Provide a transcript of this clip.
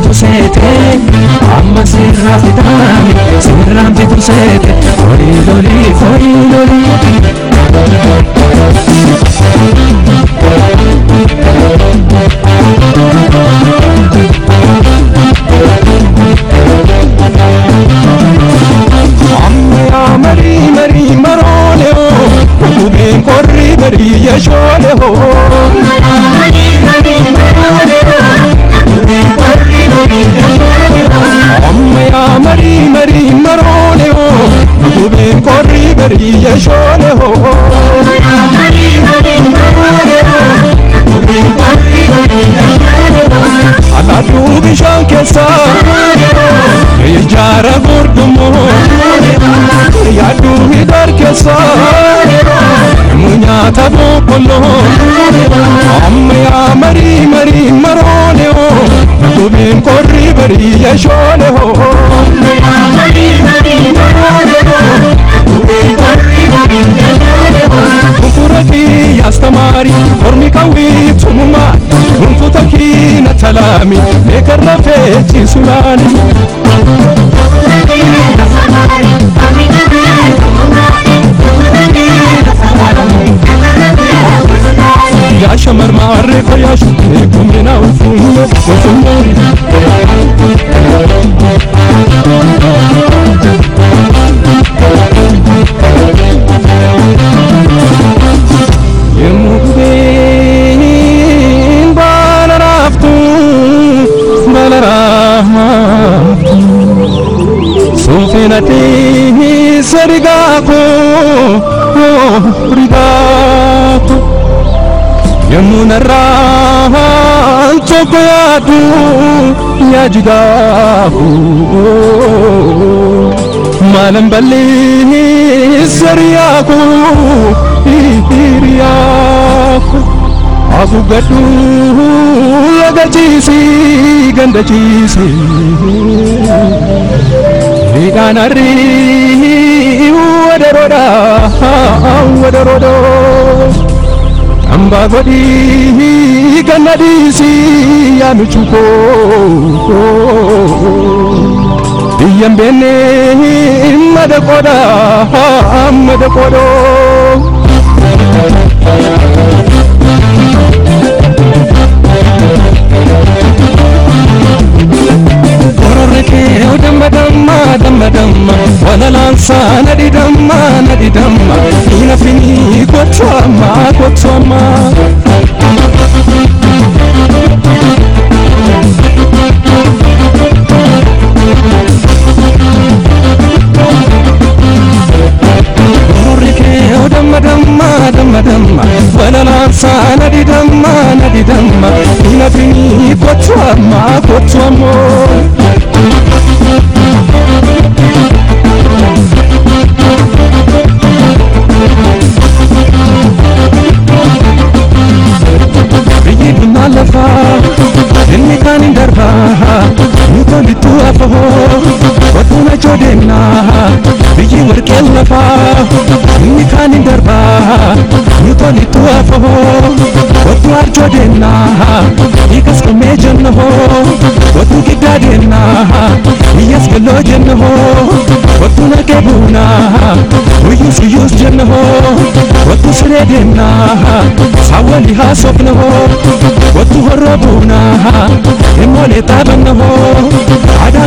tusete amma sirra fidami sirra fidusete هرية يا على دوب شانكسا يجار بردمو يا دوب دركسا منيا تبو كله أم يا مري مري مرونيو دوبين قري بري يشونه స్వామి ఎకర్న పేచి సుడాని يا شمر معرفة يا شمر كم ينوفون وفنون جنتي سرقاكو رقاكو يمون الرحال تقياتو يا جداكو مالن بلي سرياكو رياكو أبو قدو لغتيسي قندتيسي ዳናሪው ወደ ሮዳ ወደ ሮዶ አምባ ጎዲ ገነዲሲ ያኑቹኮ እየምቤኔ መደቆዳ መደቆዶ ማንሳ ነዲደማ ነዲደማ ፊነፊኒ ጎቿማ ጎቿማ ደማ ደማ ደማ ወለላንሳ ነዲ ደማ ነዲ ደማ ፊነፊኒ ጎቿማ ጎቿሞ warqeen lafaa inni kaaniin darbaa ni tolitu hafahoo wattu arjoo deennaa dhiikas qabmee jennahoo wattu kiddaa deennaa biyyas galloo jennahoo wattu nagee buunaa guyyus guyyus jennahoo wattu siree deennaa saawwalli haasofnahoo wattu horroo buunaa immoo leexaa bannahoo